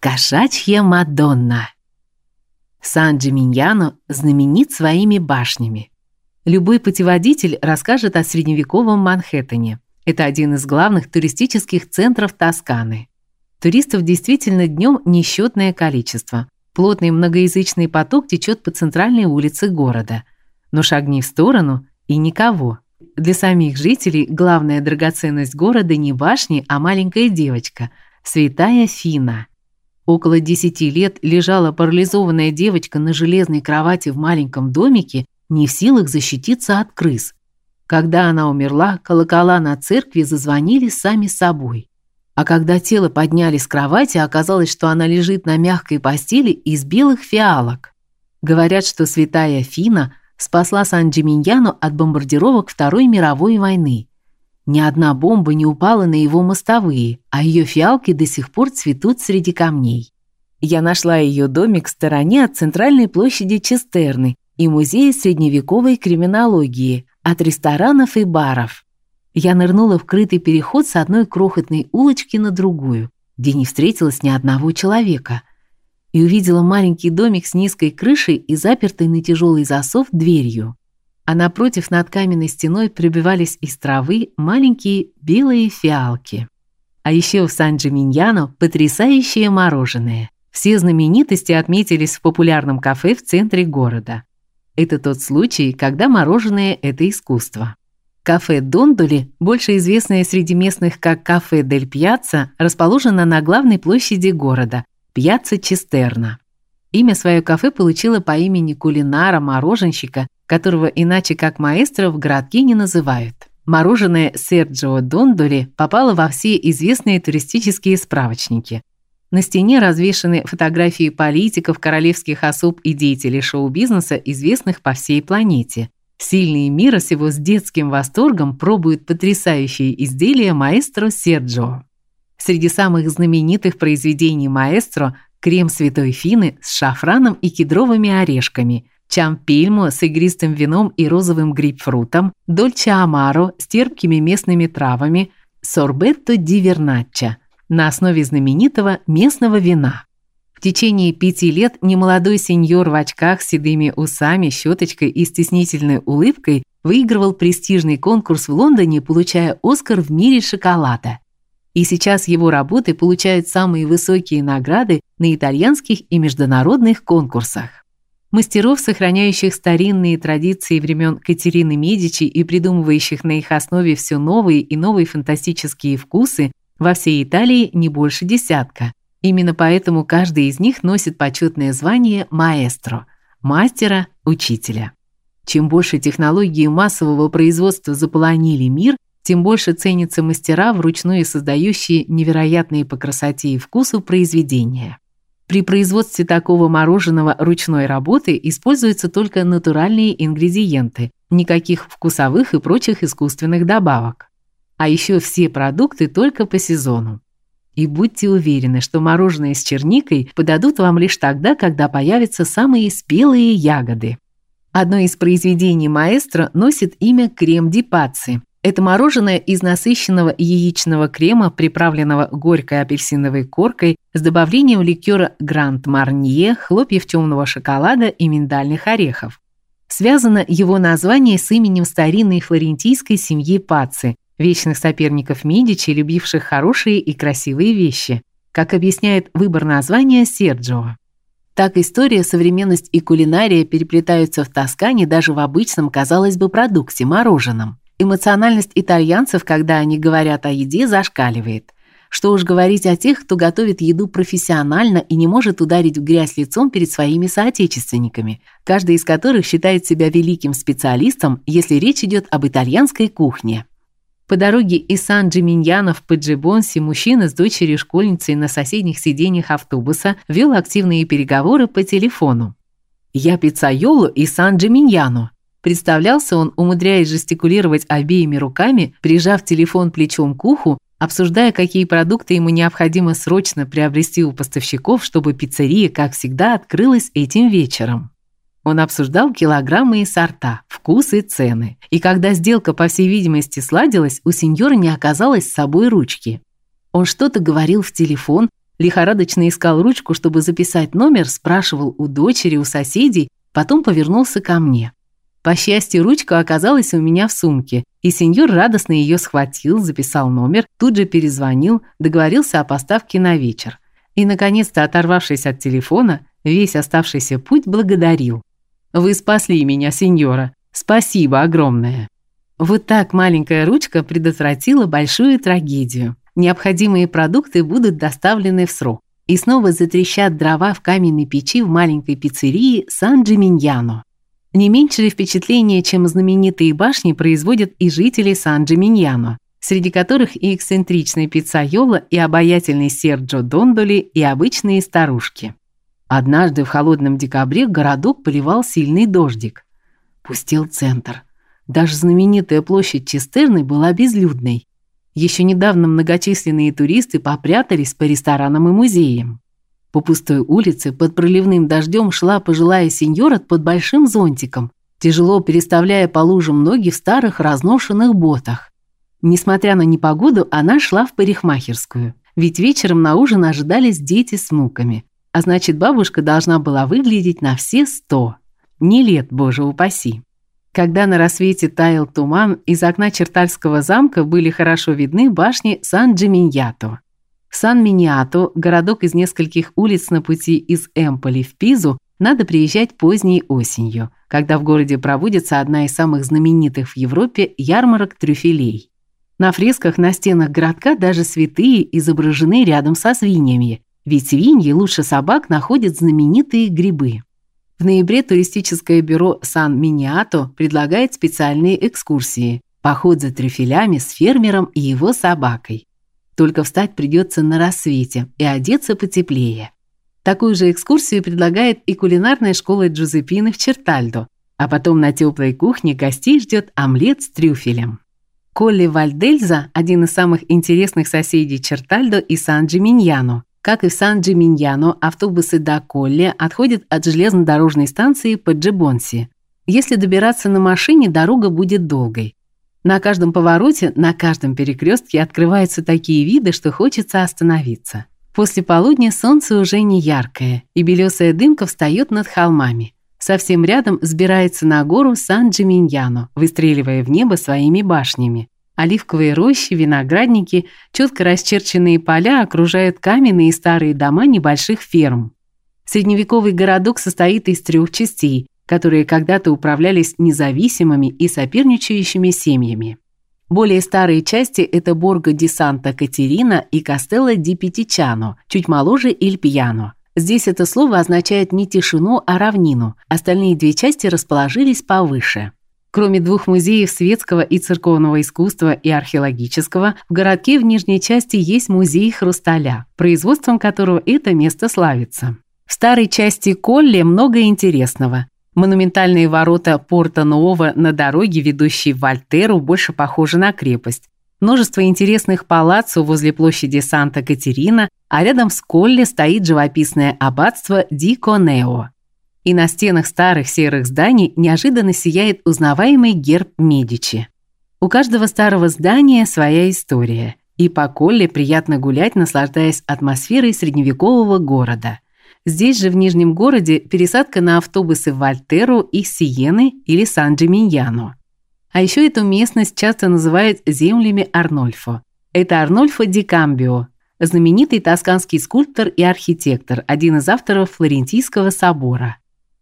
Кошачья Мадонна. Сан-Джиминьяно знаменит своими башнями. Любой путеводитель расскажет о средневековом Манхэттене. Это один из главных туристических центров Тосканы. Туристов действительно днем несчетное количество. Плотный многоязычный поток течет по центральной улице города. Но шагни в сторону и никого. Для самих жителей главная драгоценность города не башни, а маленькая девочка, святая Фина. Около 10 лет лежала парализованная девочка на железной кровати в маленьком домике, не в силах защититься от крыс. Когда она умерла, колокола на церкви зазвонили сами собой. А когда тело подняли с кровати, оказалось, что она лежит на мягкой постели из белых фиалок. Говорят, что святая Фина спасла Сан-Джиминьяно от бомбардировок Второй мировой войны. Ни одна бомба не упала на его мостовые, а ее фиалки до сих пор цветут среди камней. Я нашла ее домик в стороне от центральной площади Честерны и музея средневековой криминологии, от ресторанов и баров. Я нырнула в крытый переход с одной крохотной улочки на другую, где не встретилась ни одного человека, и увидела маленький домик с низкой крышей и запертой на тяжелый засов дверью а напротив над каменной стеной прибивались из травы маленькие белые фиалки. А еще в Сан-Джиминьяно потрясающее мороженое. Все знаменитости отметились в популярном кафе в центре города. Это тот случай, когда мороженое это искусство. Кафе Дондоли, больше известное среди местных как кафе Дель Пьяцца, расположено на главной площади города Пьяцца Честерна. Имя свое кафе получило по имени кулинара-мороженщика которого иначе как маэстро в городке не называют. Мороженое Серджио Дондоли попало во все известные туристические справочники. На стене развешаны фотографии политиков, королевских особ и деятелей шоу-бизнеса, известных по всей планете. Сильные мира сего с детским восторгом пробуют потрясающие изделия маэстро Серджио. Среди самых знаменитых произведений маэстро крем Святой Фины с шафраном и кедровыми орешками – чампильмо с игристым вином и розовым грейпфрутом, дольче амаро с терпкими местными травами, сорбетто ди верначчо на основе знаменитого местного вина. В течение пяти лет немолодой сеньор в очках с седыми усами, щеточкой и стеснительной улыбкой выигрывал престижный конкурс в Лондоне, получая Оскар в мире шоколада. И сейчас его работы получают самые высокие награды на итальянских и международных конкурсах. Мастеров, сохраняющих старинные традиции времен Катерины Медичи и придумывающих на их основе все новые и новые фантастические вкусы, во всей Италии не больше десятка. Именно поэтому каждый из них носит почетное звание маэстро мастера, учителя. Чем больше технологии массового производства заполонили мир, тем больше ценятся мастера, вручную создающие невероятные по красоте и вкусу произведения. При производстве такого мороженого ручной работы используются только натуральные ингредиенты, никаких вкусовых и прочих искусственных добавок. А еще все продукты только по сезону. И будьте уверены, что мороженое с черникой подадут вам лишь тогда, когда появятся самые спелые ягоды. Одно из произведений маэстро носит имя крем-ди пацци. Это мороженое из насыщенного яичного крема, приправленного горькой апельсиновой коркой с добавлением ликера Гранд Марнье, хлопьев темного шоколада и миндальных орехов. Связано его название с именем старинной флорентийской семьи Пацци, вечных соперников Медичи, любивших хорошие и красивые вещи, как объясняет выбор названия Серджио. Так история, современность и кулинария переплетаются в Тоскане даже в обычном, казалось бы, продукте мороженом. Эмоциональность итальянцев, когда они говорят о еде, зашкаливает. Что уж говорить о тех, кто готовит еду профессионально и не может ударить в грязь лицом перед своими соотечественниками, каждый из которых считает себя великим специалистом, если речь идет об итальянской кухне. По дороге из Сан-Джиминьяно в Паджибонси мужчина с дочерью-школьницей на соседних сиденьях автобуса вел активные переговоры по телефону. «Я пиццайоло из Сан-Джиминьяно», Представлялся он, умудряясь жестикулировать обеими руками, прижав телефон плечом к уху, обсуждая, какие продукты ему необходимо срочно приобрести у поставщиков, чтобы пиццерия, как всегда, открылась этим вечером. Он обсуждал килограммы и сорта, вкусы и цены. И когда сделка, по всей видимости, сладилась, у сеньора не оказалось с собой ручки. Он что-то говорил в телефон, Лихорадочно искал ручку, чтобы записать номер, спрашивал у дочери, у соседей, потом повернулся ко мне. По счастью, ручка оказалась у меня в сумке, и сеньор радостно ее схватил, записал номер, тут же перезвонил, договорился о поставке на вечер. И, наконец-то, оторвавшись от телефона, весь оставшийся путь благодарил. «Вы спасли меня, сеньора. Спасибо огромное». Вот так маленькая ручка предотвратила большую трагедию. Необходимые продукты будут доставлены в срок. И снова затрещат дрова в каменной печи в маленькой пиццерии Сан-Джиминьяно. Не меньшее впечатление, чем знаменитые башни, производят и жители Сан-Джиминьяно, среди которых и эксцентричный пиццайоло, и обаятельный Серджо Дондоли, и обычные старушки. Однажды в холодном декабре городок поливал сильный дождик. Пустел центр. Даже знаменитая площадь Чистерны была безлюдной. Еще недавно многочисленные туристы попрятались по ресторанам и музеям. По пустой улице под проливным дождем шла пожилая сеньора под большим зонтиком, тяжело переставляя по лужам ноги в старых разношенных ботах. Несмотря на непогоду, она шла в парикмахерскую, ведь вечером на ужин ожидались дети с внуками, а значит, бабушка должна была выглядеть на все сто. Не лет, боже упаси. Когда на рассвете таял туман, из окна Чертальского замка были хорошо видны башни Сан-Джиминьято. Сан-Миньято, городок из нескольких улиц на пути из Эмполи в Пизу, надо приезжать поздней осенью, когда в городе проводится одна из самых знаменитых в Европе ярмарок трюфелей. На фресках на стенах городка даже святые изображены рядом со свиньями, ведь свиньи лучше собак находят знаменитые грибы. В ноябре туристическое бюро Сан Миниато предлагает специальные экскурсии: поход за трюфелями с фермером и его собакой. Только встать придется на рассвете и одеться потеплее. Такую же экскурсию предлагает и кулинарная школа Джузеппины в Чертальдо, а потом на теплой кухне гостей ждет омлет с трюфелем. Колли Вальдельза один из самых интересных соседей Чертальдо и Сан-Джиминьяно. Как и в Сан-Джиминьяно, автобусы до Колли отходят от железнодорожной станции по Джибонси. Если добираться на машине, дорога будет долгой. На каждом повороте, на каждом перекрестке открываются такие виды, что хочется остановиться. После полудня солнце уже не яркое, и белесая дымка встает над холмами. Совсем рядом взбирается на гору Сан-Джиминьяно, выстреливая в небо своими башнями. Оливковые рощи, виноградники, четко расчерченные поля окружают каменные старые дома небольших ферм. Средневековый городок состоит из трех частей, которые когда-то управлялись независимыми и соперничающими семьями. Более старые части это Борго ди Санта-Катерина и Кастелло ди Петичано, чуть моложе Иль Пьяно. Здесь это слово означает не тишину, а равнину. Остальные две части расположились повыше. Кроме двух музеев светского и церковного искусства и археологического, в городке в нижней части есть музей хрусталя, производством которого это место славится. В старой части Колли много интересного. Монументальные ворота Порта Нового на дороге, ведущей в Вольтеру, больше похожи на крепость. Множество интересных палаццо возле площади Санта-Катерина, а рядом с Колли стоит живописное аббатство Ди Конео и на стенах старых серых зданий неожиданно сияет узнаваемый герб Медичи. У каждого старого здания своя история, и по Колле приятно гулять, наслаждаясь атмосферой средневекового города. Здесь же в Нижнем городе пересадка на автобусы в Вольтеру и Сиены или Сан-Джиминьяно. А еще эту местность часто называют землями Арнольфо. Это Арнольфо ди Камбио, знаменитый тосканский скульптор и архитектор, один из авторов Флорентийского собора.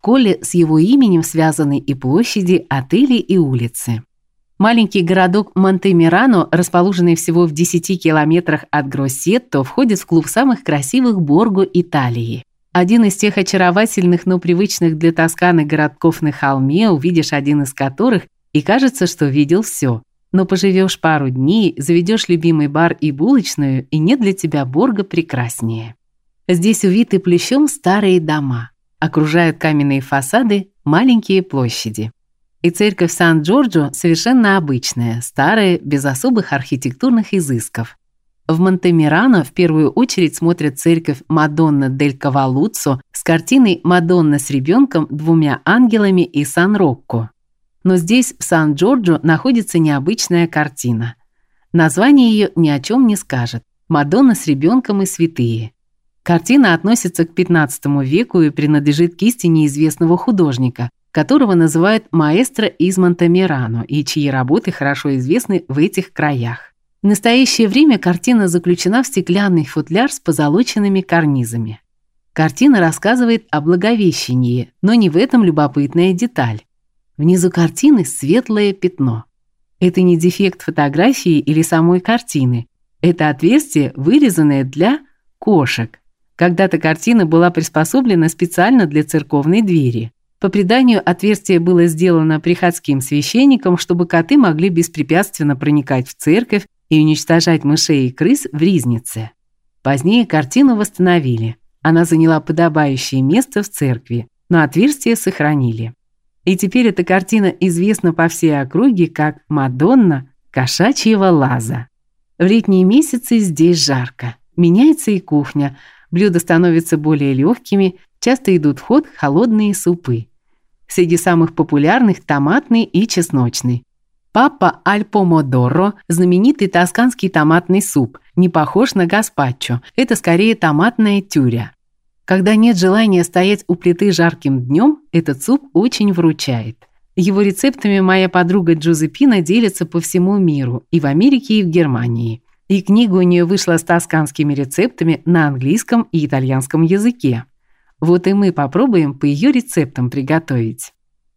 Коле с его именем связаны и площади, отели и улицы. Маленький городок Монтемирано, расположенный всего в 10 километрах от Гроссетто, входит в клуб самых красивых Борго Италии. Один из тех очаровательных, но привычных для Тосканы городков на холме, увидишь один из которых, и кажется, что видел все. Но поживешь пару дней, заведешь любимый бар и булочную, и нет для тебя Борго прекраснее. Здесь увиты плющом старые дома. Окружают каменные фасады маленькие площади. И церковь Сан-Джорджо совершенно обычная, старая, без особых архитектурных изысков. В Монтемирано в первую очередь смотрят церковь Мадонна дель Кавалуццо с картиной Мадонна с ребенком, двумя ангелами и Сан-Рокко. Но здесь, в Сан-Джорджо, находится необычная картина. Название ее ни о чем не скажет. Мадонна с ребенком и святые. Картина относится к XV веку и принадлежит кисти неизвестного художника, которого называют маэстро из Монтемерано и чьи работы хорошо известны в этих краях. В настоящее время картина заключена в стеклянный футляр с позолоченными карнизами. Картина рассказывает о Благовещении, но не в этом любопытная деталь. Внизу картины светлое пятно. Это не дефект фотографии или самой картины. Это отверстие, вырезанное для кошек. Когда-то картина была приспособлена специально для церковной двери. По преданию, отверстие было сделано приходским священником, чтобы коты могли беспрепятственно проникать в церковь и уничтожать мышей и крыс в ризнице. Позднее картину восстановили. Она заняла подобающее место в церкви, но отверстие сохранили. И теперь эта картина известна по всей округе как Мадонна кошачьего лаза. В летние месяцы здесь жарко. Меняется и кухня. Блюда становятся более легкими, часто идут в ход холодные супы. Среди самых популярных томатный и чесночный. Папа аль помодоро – знаменитый тосканский томатный суп, не похож на гаспачо. Это скорее томатная тюря. Когда нет желания стоять у плиты жарким днем, этот суп очень вручает. Его рецептами моя подруга Джузеппина делится по всему миру, и в Америке, и в Германии. И книга у нее вышла с тосканскими рецептами на английском и итальянском языке. Вот и мы попробуем по ее рецептам приготовить.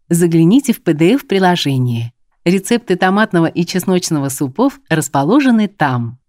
Загляните в PDF-приложение. Рецепты томатного и чесночного супов расположены там.